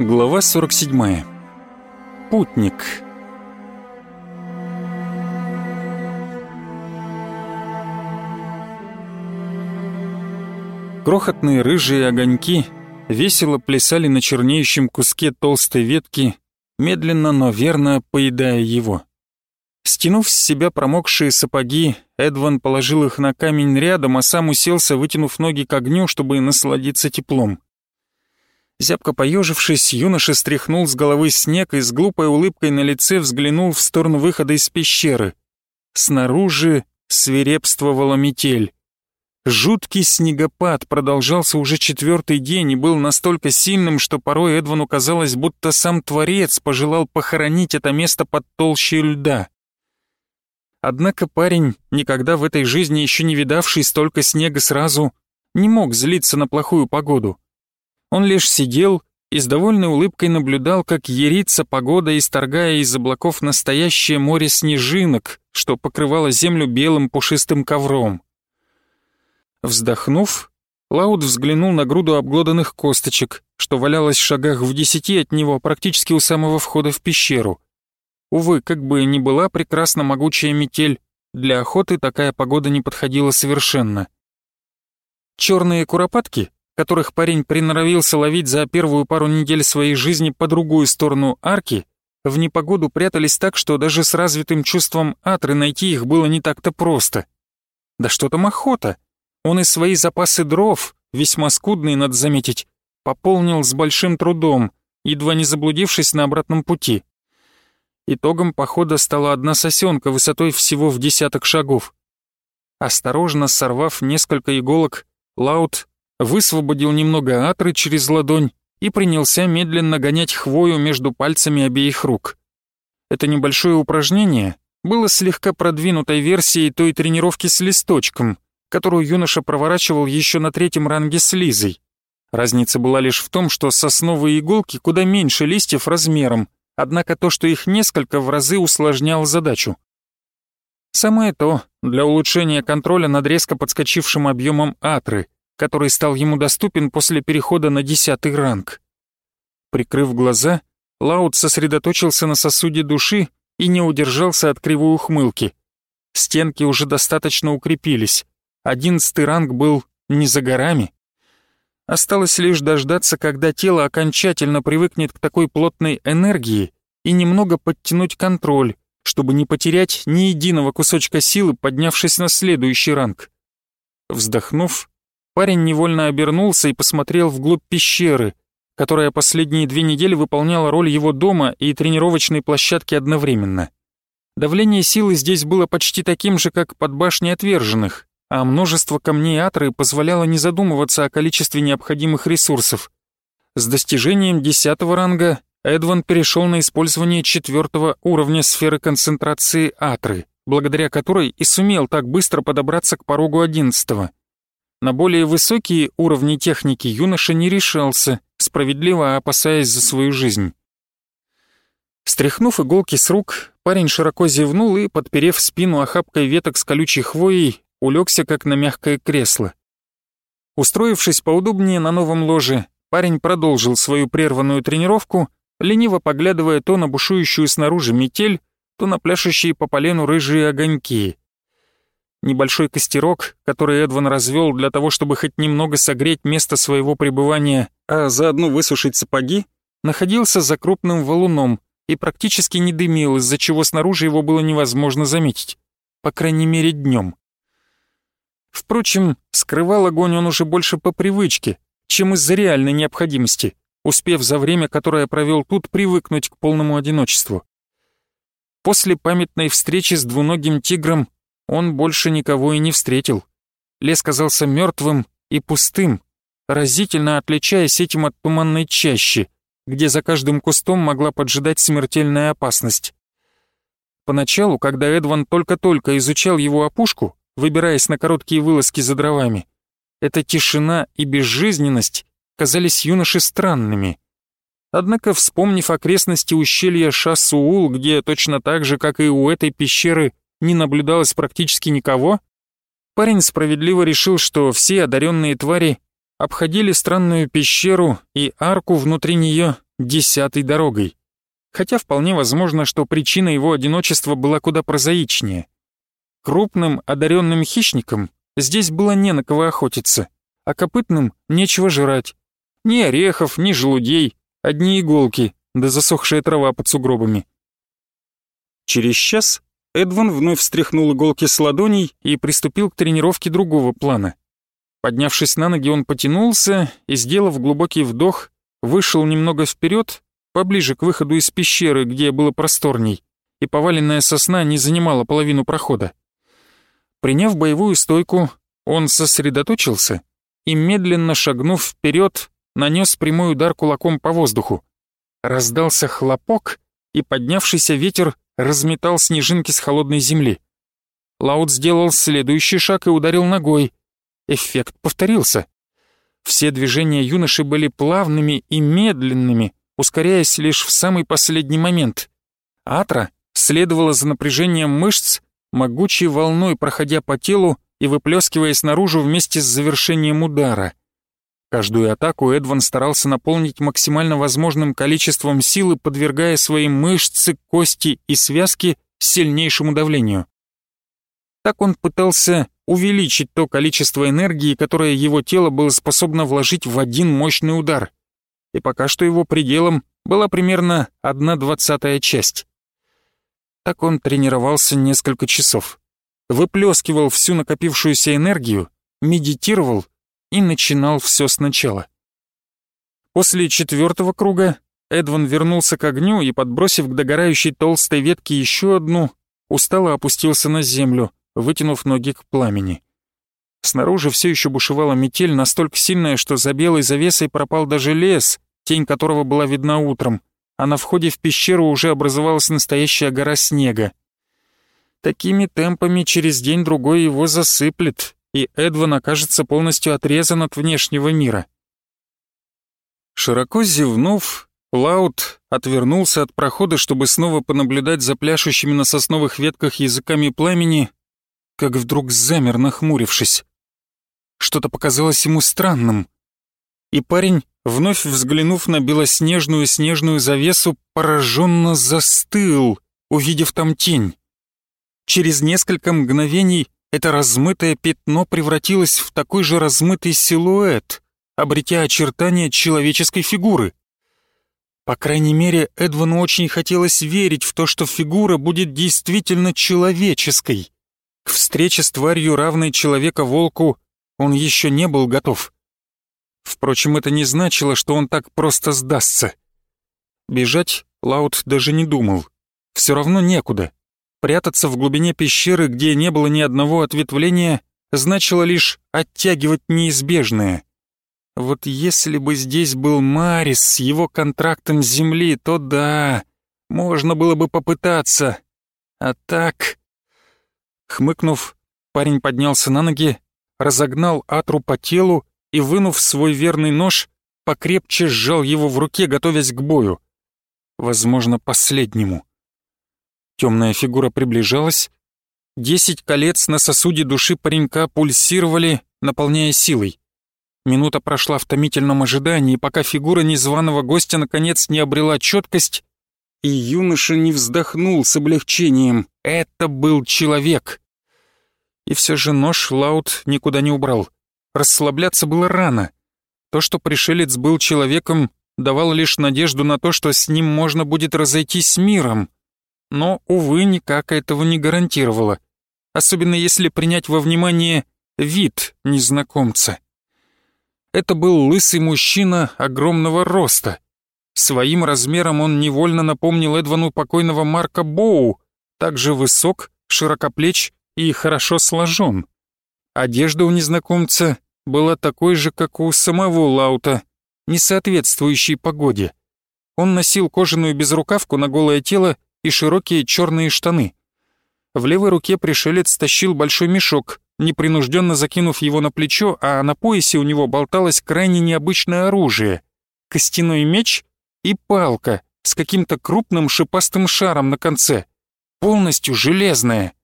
Глава 47. Путник. Крохотные рыжие огоньки весело плясали на чернеющем куске толстой ветки, медленно, но верно поедая его. Стянув с себя промокшие сапоги, Эдван положил их на камень рядом, а сам уселся, вытянув ноги к огню, чтобы насладиться теплом. Зябко поежившись, юноша стряхнул с головы снег и с глупой улыбкой на лице взглянул в сторону выхода из пещеры. Снаружи свирепствовала метель. Жуткий снегопад продолжался уже четвертый день и был настолько сильным, что порой Эдвану казалось, будто сам Творец пожелал похоронить это место под толщей льда. Однако парень, никогда в этой жизни еще не видавший столько снега сразу, не мог злиться на плохую погоду. Он лишь сидел и с довольной улыбкой наблюдал, как ерится погода, исторгая из облаков настоящее море снежинок, что покрывало землю белым пушистым ковром. Вздохнув, Лауд взглянул на груду обглоданных косточек, что валялось в шагах в десяти от него, практически у самого входа в пещеру. Увы, как бы ни была прекрасно могучая метель, для охоты такая погода не подходила совершенно. Черные куропатки которых парень приноровился ловить за первую пару недель своей жизни по другую сторону арки, в непогоду прятались так, что даже с развитым чувством атры найти их было не так-то просто. Да что там охота? Он и свои запасы дров, весьма скудные, надо заметить, пополнил с большим трудом, едва не заблудившись на обратном пути. Итогом похода стала одна сосенка высотой всего в десяток шагов. Осторожно сорвав несколько иголок, Лаут высвободил немного атры через ладонь и принялся медленно гонять хвою между пальцами обеих рук. Это небольшое упражнение было слегка продвинутой версией той тренировки с листочком, которую юноша проворачивал еще на третьем ранге с Лизой. Разница была лишь в том, что сосновые иголки куда меньше листьев размером, однако то, что их несколько, в разы усложняло задачу. Самое то для улучшения контроля над резко подскочившим объемом атры, который стал ему доступен после перехода на десятый ранг. Прикрыв глаза, Лаут сосредоточился на сосуде души и не удержался от кривой ухмылки. Стенки уже достаточно укрепились. Одиннадцатый ранг был не за горами. Осталось лишь дождаться, когда тело окончательно привыкнет к такой плотной энергии и немного подтянуть контроль, чтобы не потерять ни единого кусочка силы, поднявшись на следующий ранг. Вздохнув, Парень невольно обернулся и посмотрел вглубь пещеры, которая последние две недели выполняла роль его дома и тренировочной площадки одновременно. Давление силы здесь было почти таким же, как под башней отверженных, а множество камней Атры позволяло не задумываться о количестве необходимых ресурсов. С достижением десятого ранга Эдван перешел на использование четвертого уровня сферы концентрации Атры, благодаря которой и сумел так быстро подобраться к порогу одиннадцатого. На более высокие уровни техники юноша не решался, справедливо опасаясь за свою жизнь. Стряхнув иголки с рук, парень широко зевнул и, подперев спину охапкой веток с колючей хвоей, улегся как на мягкое кресло. Устроившись поудобнее на новом ложе, парень продолжил свою прерванную тренировку, лениво поглядывая то на бушующую снаружи метель, то на пляшущие по полену рыжие огоньки. Небольшой костерок, который Эдван развел для того, чтобы хоть немного согреть место своего пребывания, а заодно высушить сапоги, находился за крупным валуном и практически не дымил, из-за чего снаружи его было невозможно заметить. По крайней мере, днем. Впрочем, скрывал огонь он уже больше по привычке, чем из-за реальной необходимости, успев за время, которое провел тут, привыкнуть к полному одиночеству. После памятной встречи с двуногим тигром он больше никого и не встретил. Лес казался мертвым и пустым, разительно отличаясь этим от туманной чащи, где за каждым кустом могла поджидать смертельная опасность. Поначалу, когда Эдван только-только изучал его опушку, выбираясь на короткие вылазки за дровами, эта тишина и безжизненность казались юноше странными. Однако, вспомнив окрестности ущелья Шасуул, где точно так же, как и у этой пещеры, не наблюдалось практически никого, парень справедливо решил, что все одаренные твари обходили странную пещеру и арку внутри нее десятой дорогой. Хотя вполне возможно, что причина его одиночества была куда прозаичнее. Крупным одаренным хищникам здесь было не на кого охотиться, а копытным нечего жрать. Ни орехов, ни желудей, одни иголки, да засохшая трава под сугробами. Через час Эдван вновь встряхнул иголки с ладоней и приступил к тренировке другого плана. Поднявшись на ноги, он потянулся и, сделав глубокий вдох, вышел немного вперед, поближе к выходу из пещеры, где было просторней, и поваленная сосна не занимала половину прохода. Приняв боевую стойку, он сосредоточился и, медленно шагнув вперед, нанес прямой удар кулаком по воздуху. Раздался хлопок, и поднявшийся ветер разметал снежинки с холодной земли. Лаут сделал следующий шаг и ударил ногой. Эффект повторился. Все движения юноши были плавными и медленными, ускоряясь лишь в самый последний момент. Атра следовала за напряжением мышц, могучей волной проходя по телу и выплескиваясь наружу вместе с завершением удара. Каждую атаку Эдван старался наполнить максимально возможным количеством силы, подвергая свои мышцы, кости и связки сильнейшему давлению. Так он пытался увеличить то количество энергии, которое его тело было способно вложить в один мощный удар. И пока что его пределом была примерно одна двадцатая часть. Так он тренировался несколько часов. Выплескивал всю накопившуюся энергию, медитировал и начинал все сначала. После четвертого круга Эдван вернулся к огню и, подбросив к догорающей толстой ветке еще одну, устало опустился на землю, вытянув ноги к пламени. Снаружи все еще бушевала метель настолько сильная, что за белой завесой пропал даже лес, тень которого была видна утром, а на входе в пещеру уже образовалась настоящая гора снега. Такими темпами через день-другой его засыплет, и Эдван окажется полностью отрезан от внешнего мира. Широко зевнув, Лаут отвернулся от прохода, чтобы снова понаблюдать за пляшущими на сосновых ветках языками пламени, как вдруг замер, нахмурившись. Что-то показалось ему странным. И парень, вновь взглянув на белоснежную снежную завесу, пораженно застыл, увидев там тень. Через несколько мгновений это размытое пятно превратилось в такой же размытый силуэт, обретя очертания человеческой фигуры. По крайней мере, Эдвану очень хотелось верить в то, что фигура будет действительно человеческой. К встрече с тварью, равной человека-волку, он еще не был готов. Впрочем, это не значило, что он так просто сдастся. Бежать Лаут даже не думал. Все равно некуда. Прятаться в глубине пещеры, где не было ни одного ответвления, значило лишь оттягивать неизбежное. Вот если бы здесь был Марис с его контрактом земли, то да, можно было бы попытаться. А так... Хмыкнув, парень поднялся на ноги, разогнал Атру по телу и, вынув свой верный нож, покрепче сжал его в руке, готовясь к бою. Возможно, последнему. Темная фигура приближалась. Десять колец на сосуде души паренька пульсировали, наполняя силой. Минута прошла в томительном ожидании, пока фигура незваного гостя наконец не обрела четкость, и юноша не вздохнул с облегчением. Это был человек. И все же нож Лаут никуда не убрал. Расслабляться было рано. То, что пришелец был человеком, давало лишь надежду на то, что с ним можно будет разойтись миром но, увы, никак этого не гарантировало, особенно если принять во внимание вид незнакомца. Это был лысый мужчина огромного роста. Своим размером он невольно напомнил Эдвану покойного Марка Боу, также высок, широкоплеч и хорошо сложен. Одежда у незнакомца была такой же, как у самого Лаута, не соответствующей погоде. Он носил кожаную безрукавку на голое тело и широкие черные штаны. В левой руке пришелец тащил большой мешок, непринужденно закинув его на плечо, а на поясе у него болталось крайне необычное оружие — костяной меч и палка с каким-то крупным шипастым шаром на конце, полностью железная.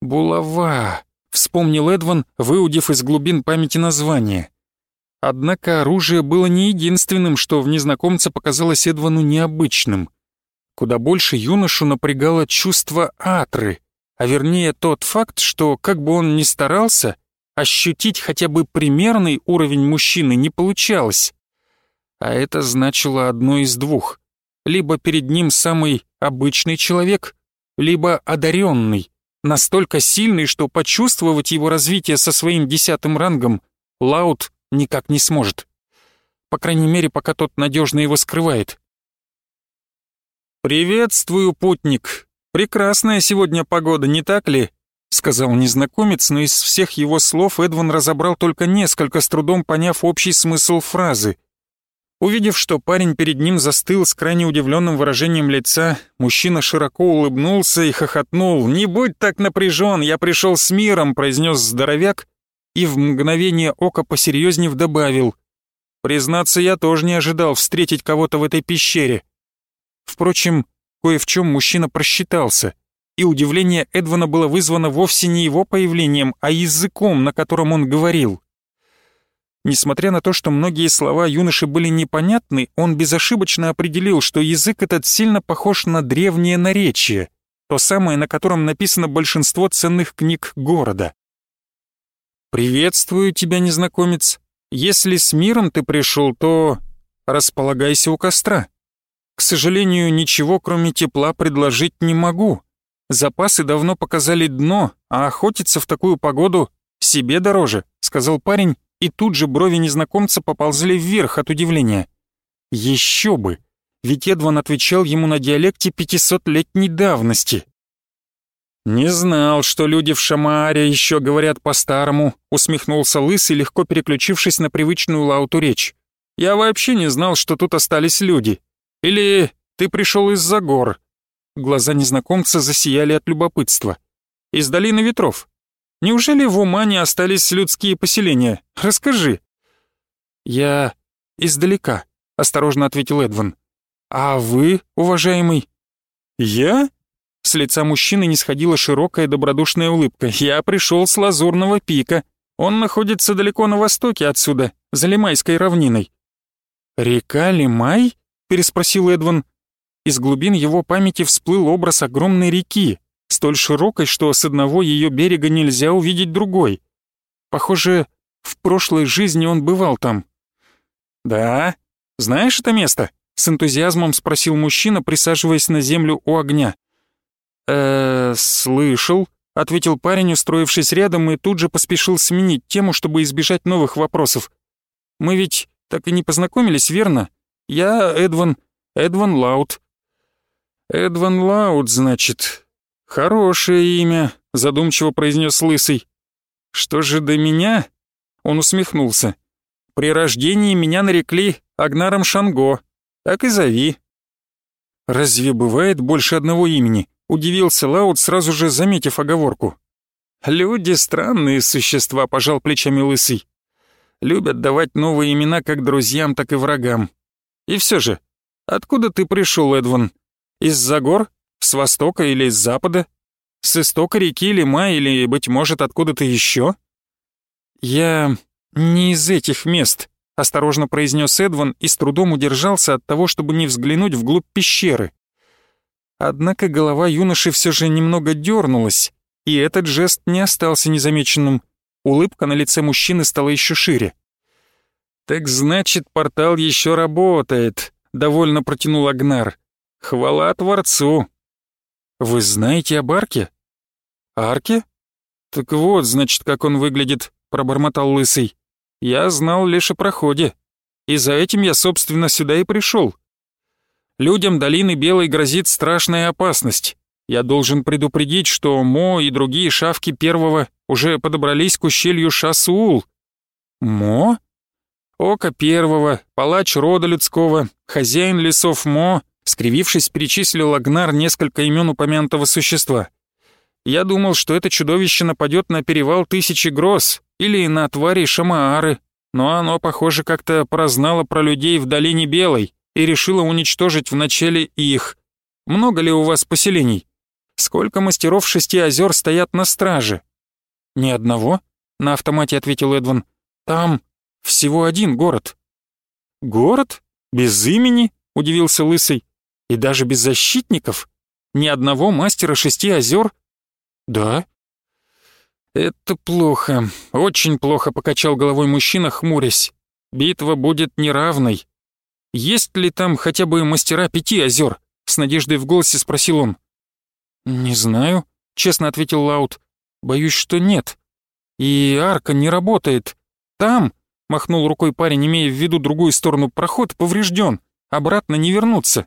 «Булава», — вспомнил Эдван, выудив из глубин памяти название. Однако оружие было не единственным, что в незнакомце показалось Эдвану необычным. Куда больше юношу напрягало чувство атры, а вернее тот факт, что, как бы он ни старался, ощутить хотя бы примерный уровень мужчины не получалось. А это значило одно из двух. Либо перед ним самый обычный человек, либо одаренный, настолько сильный, что почувствовать его развитие со своим десятым рангом Лаут никак не сможет. По крайней мере, пока тот надежно его скрывает. «Приветствую, путник! Прекрасная сегодня погода, не так ли?» сказал незнакомец, но из всех его слов Эдван разобрал только несколько, с трудом поняв общий смысл фразы. Увидев, что парень перед ним застыл с крайне удивленным выражением лица, мужчина широко улыбнулся и хохотнул. «Не будь так напряжен, я пришел с миром», — произнес здоровяк, и в мгновение ока посерьезнев добавил. «Признаться, я тоже не ожидал встретить кого-то в этой пещере». Впрочем, кое в чем мужчина просчитался, и удивление Эдвана было вызвано вовсе не его появлением, а языком, на котором он говорил. Несмотря на то, что многие слова юноши были непонятны, он безошибочно определил, что язык этот сильно похож на древнее наречие, то самое, на котором написано большинство ценных книг города. «Приветствую тебя, незнакомец. Если с миром ты пришел, то располагайся у костра. К сожалению, ничего кроме тепла предложить не могу. Запасы давно показали дно, а охотиться в такую погоду себе дороже», — сказал парень и тут же брови незнакомца поползли вверх от удивления. Еще бы! Ведь Эдван отвечал ему на диалекте пятисотлетней давности. «Не знал, что люди в Шамааре еще говорят по-старому», усмехнулся Лысый, легко переключившись на привычную Лауту речь. «Я вообще не знал, что тут остались люди. Или ты пришел из-за гор?» Глаза незнакомца засияли от любопытства. «Из долины ветров. Неужели в Умане остались людские поселения? Расскажи». «Я издалека», — осторожно ответил Эдван. «А вы, уважаемый?» «Я?» С лица мужчины не сходила широкая добродушная улыбка. «Я пришел с Лазурного пика. Он находится далеко на востоке отсюда, за Лимайской равниной». «Река Лимай?» — переспросил Эдван. Из глубин его памяти всплыл образ огромной реки, столь широкой, что с одного ее берега нельзя увидеть другой. Похоже, в прошлой жизни он бывал там. «Да? Знаешь это место?» — с энтузиазмом спросил мужчина, присаживаясь на землю у огня. э слышал», — ответил парень, устроившись рядом, и тут же поспешил сменить тему, чтобы избежать новых вопросов. «Мы ведь так и не познакомились, верно? Я Эдван, Эдван Лаут». «Эдван Лаут, значит», «Хорошее имя», — задумчиво произнес Лысый. «Что же до меня?» Он усмехнулся. «При рождении меня нарекли Агнаром Шанго. Так и зови». «Разве бывает больше одного имени?» — удивился Лаут, сразу же заметив оговорку. «Люди — странные существа», — пожал плечами Лысый. «Любят давать новые имена как друзьям, так и врагам. И все же, откуда ты пришел, Эдван? Из-за гор с востока или с запада? С истока реки Лима или, быть может, откуда-то еще? Я не из этих мест, осторожно произнес Эдван и с трудом удержался от того, чтобы не взглянуть вглубь пещеры. Однако голова юноши все же немного дернулась, и этот жест не остался незамеченным. Улыбка на лице мужчины стала еще шире. «Так значит, портал еще работает», — довольно протянул Агнар. «Хвала Творцу!» «Вы знаете об арке?» «Арке? Так вот, значит, как он выглядит», — пробормотал Лысый. «Я знал лишь о проходе. И за этим я, собственно, сюда и пришел. Людям долины Белой грозит страшная опасность. Я должен предупредить, что Мо и другие шавки первого уже подобрались к ущелью Шасуул. Мо? Око первого, палач рода людского, хозяин лесов Мо, Скривившись, перечислил Агнар несколько имен упомянутого существа. «Я думал, что это чудовище нападет на перевал Тысячи Гроз или на твари Шамаары, но оно, похоже, как-то прознало про людей в Долине Белой и решило уничтожить вначале их. Много ли у вас поселений? Сколько мастеров шести озер стоят на страже?» «Ни одного», — на автомате ответил Эдван. «Там Всего один город». «Город? Без имени?» — удивился Лысый. «И даже без защитников? Ни одного мастера шести озер?» «Да». «Это плохо, очень плохо», — покачал головой мужчина, хмурясь. «Битва будет неравной. Есть ли там хотя бы мастера пяти озер?» — с надеждой в голосе спросил он. «Не знаю», — честно ответил Лаут. «Боюсь, что нет. И арка не работает. Там, — махнул рукой парень, имея в виду другую сторону, — проход поврежден. Обратно не вернуться».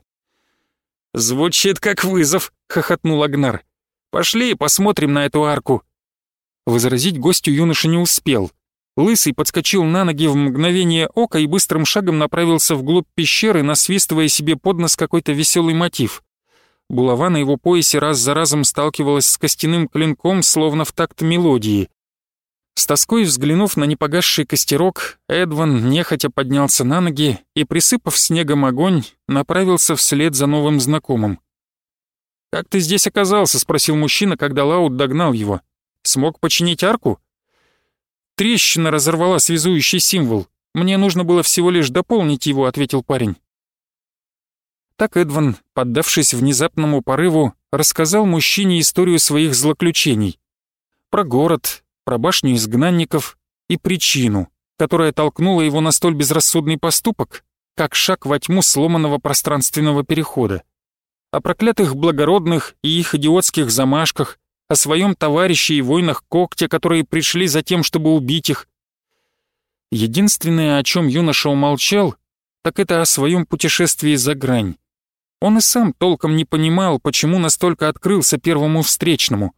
«Звучит как вызов», — хохотнул Агнар. «Пошли посмотрим на эту арку». Возразить гостю юноша не успел. Лысый подскочил на ноги в мгновение ока и быстрым шагом направился вглубь пещеры, насвистывая себе под нос какой-то веселый мотив. Булава на его поясе раз за разом сталкивалась с костяным клинком, словно в такт мелодии. С тоской взглянув на непогасший костерок, Эдван нехотя поднялся на ноги и, присыпав снегом огонь, направился вслед за новым знакомым. «Как ты здесь оказался?» — спросил мужчина, когда Лаут догнал его. «Смог починить арку?» «Трещина разорвала связующий символ. Мне нужно было всего лишь дополнить его», — ответил парень. Так Эдван, поддавшись внезапному порыву, рассказал мужчине историю своих злоключений. Про город, про башню изгнанников и причину, которая толкнула его на столь безрассудный поступок, как шаг во тьму сломанного пространственного перехода. О проклятых благородных и их идиотских замашках, о своем товарище и войнах когтя, которые пришли за тем, чтобы убить их. Единственное, о чем юноша умолчал, так это о своем путешествии за грань. Он и сам толком не понимал, почему настолько открылся первому встречному.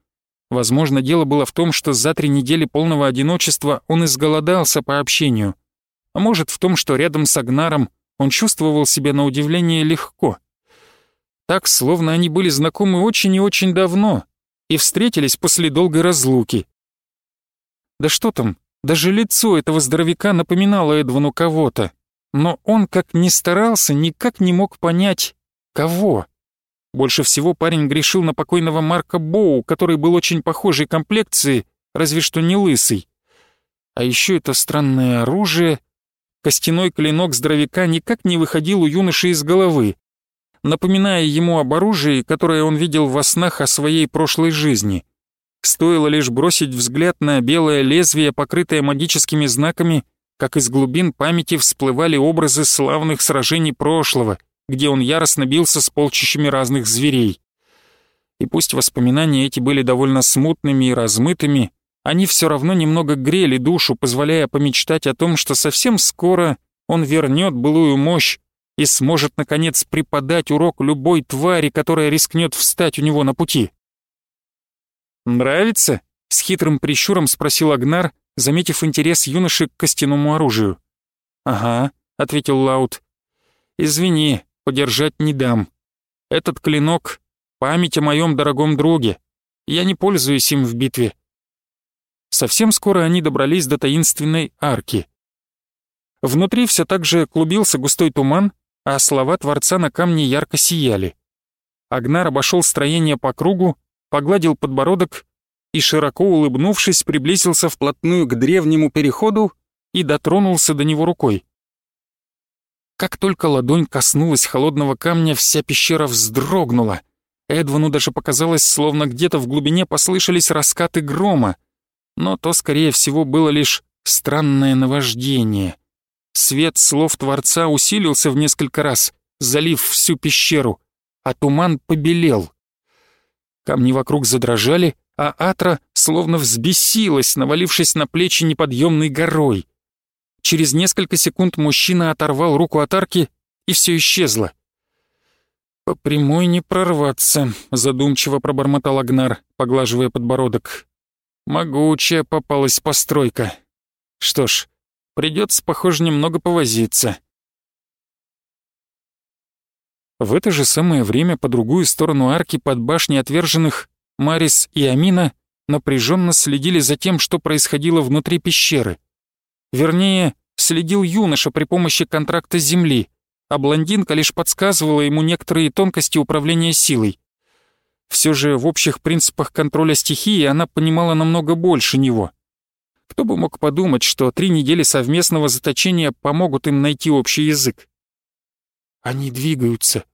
Возможно, дело было в том, что за три недели полного одиночества он изголодался по общению. А может, в том, что рядом с Агнаром он чувствовал себя на удивление легко. Так, словно они были знакомы очень и очень давно и встретились после долгой разлуки. Да что там, даже лицо этого здоровяка напоминало Эдвану кого-то, но он, как ни старался, никак не мог понять, Кого? Больше всего парень грешил на покойного Марка Боу, который был очень похожей комплекции, разве что не лысый. А еще это странное оружие. Костяной клинок здоровяка никак не выходил у юноши из головы, напоминая ему об оружии, которое он видел во снах о своей прошлой жизни. Стоило лишь бросить взгляд на белое лезвие, покрытое магическими знаками, как из глубин памяти всплывали образы славных сражений прошлого — где он яростно бился с полчищами разных зверей. И пусть воспоминания эти были довольно смутными и размытыми, они все равно немного грели душу, позволяя помечтать о том, что совсем скоро он вернет былую мощь и сможет, наконец, преподать урок любой твари, которая рискнет встать у него на пути. «Нравится?» — с хитрым прищуром спросил Агнар, заметив интерес юноши к костяному оружию. «Ага», — ответил Лаут. «Извини, подержать не дам. Этот клинок — память о моем дорогом друге. Я не пользуюсь им в битве. Совсем скоро они добрались до таинственной арки. Внутри все так же клубился густой туман, а слова Творца на камне ярко сияли. Агнар обошел строение по кругу, погладил подбородок и, широко улыбнувшись, приблизился вплотную к древнему переходу и дотронулся до него рукой. Как только ладонь коснулась холодного камня, вся пещера вздрогнула. Эдвану даже показалось, словно где-то в глубине послышались раскаты грома. Но то, скорее всего, было лишь странное наваждение. Свет слов Творца усилился в несколько раз, залив всю пещеру, а туман побелел. Камни вокруг задрожали, а Атра словно взбесилась, навалившись на плечи неподъемной горой. Через несколько секунд мужчина оторвал руку от арки, и все исчезло. «По прямой не прорваться», — задумчиво пробормотал Агнар, поглаживая подбородок. «Могучая попалась постройка. Что ж, придется, похоже, немного повозиться». В это же самое время по другую сторону арки под башней отверженных Марис и Амина напряженно следили за тем, что происходило внутри пещеры. Вернее, следил юноша при помощи контракта Земли, а блондинка лишь подсказывала ему некоторые тонкости управления силой. Все же в общих принципах контроля стихии она понимала намного больше него. Кто бы мог подумать, что три недели совместного заточения помогут им найти общий язык? Они двигаются,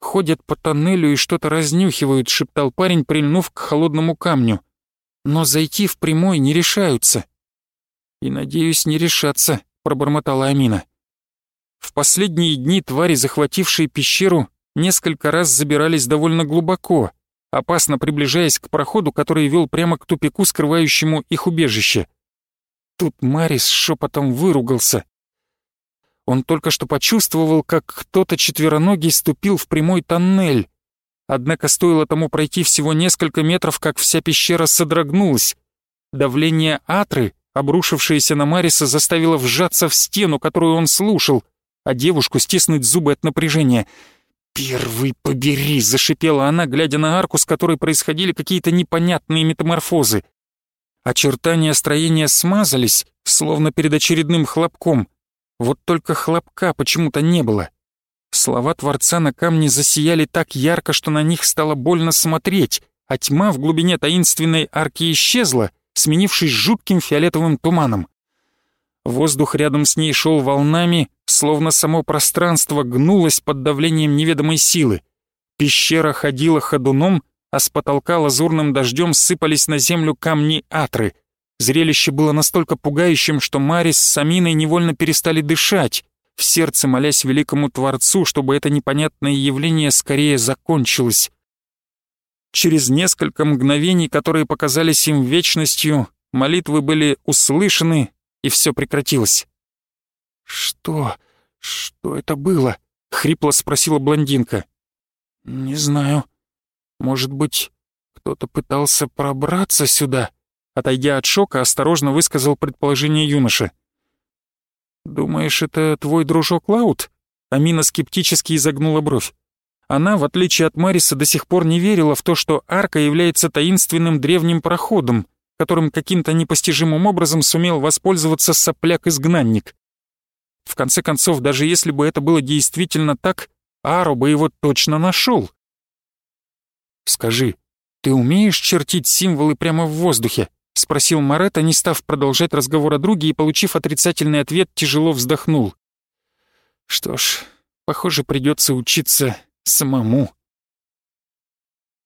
ходят по тоннелю и что-то разнюхивают, шептал парень, прильнув к холодному камню. Но зайти в прямой не решаются. И, надеюсь, не решатся, пробормотала Амина. В последние дни твари, захватившие пещеру, несколько раз забирались довольно глубоко, опасно приближаясь к проходу, который вел прямо к тупику, скрывающему их убежище. Тут Марис шепотом выругался. Он только что почувствовал, как кто-то четвероногий ступил в прямой тоннель. Однако стоило тому пройти всего несколько метров, как вся пещера содрогнулась. Давление атры, обрушившееся на Мариса, заставило вжаться в стену, которую он слушал, а девушку стиснуть зубы от напряжения — «Первый побери!» — зашипела она, глядя на арку, с которой происходили какие-то непонятные метаморфозы. Очертания строения смазались, словно перед очередным хлопком. Вот только хлопка почему-то не было. Слова Творца на камне засияли так ярко, что на них стало больно смотреть, а тьма в глубине таинственной арки исчезла, сменившись жутким фиолетовым туманом. Воздух рядом с ней шел волнами, словно само пространство гнулось под давлением неведомой силы. Пещера ходила ходуном, а с потолка лазурным дождем сыпались на землю камни атры. Зрелище было настолько пугающим, что Марис с Аминой невольно перестали дышать, в сердце молясь великому Творцу, чтобы это непонятное явление скорее закончилось. Через несколько мгновений, которые показались им вечностью, молитвы были услышаны, и все прекратилось. «Что? Что это было?» — хрипло спросила блондинка. «Не знаю. Может быть, кто-то пытался пробраться сюда?» Отойдя от шока, осторожно высказал предположение юноша. «Думаешь, это твой дружок Лаут?» Амина скептически изогнула бровь. Она, в отличие от Мариса, до сих пор не верила в то, что арка является таинственным древним проходом, которым каким-то непостижимым образом сумел воспользоваться сопляк-изгнанник. В конце концов, даже если бы это было действительно так, Ару бы его точно нашел. «Скажи, ты умеешь чертить символы прямо в воздухе?» — спросил Маретта, не став продолжать разговор о друге и, получив отрицательный ответ, тяжело вздохнул. «Что ж, похоже, придется учиться самому».